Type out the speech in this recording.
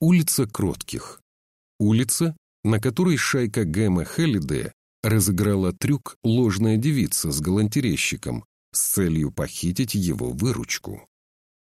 Улица Кротких. Улица, на которой шайка Гэма Хеллидея разыграла трюк «Ложная девица» с галантерейщиком с целью похитить его выручку.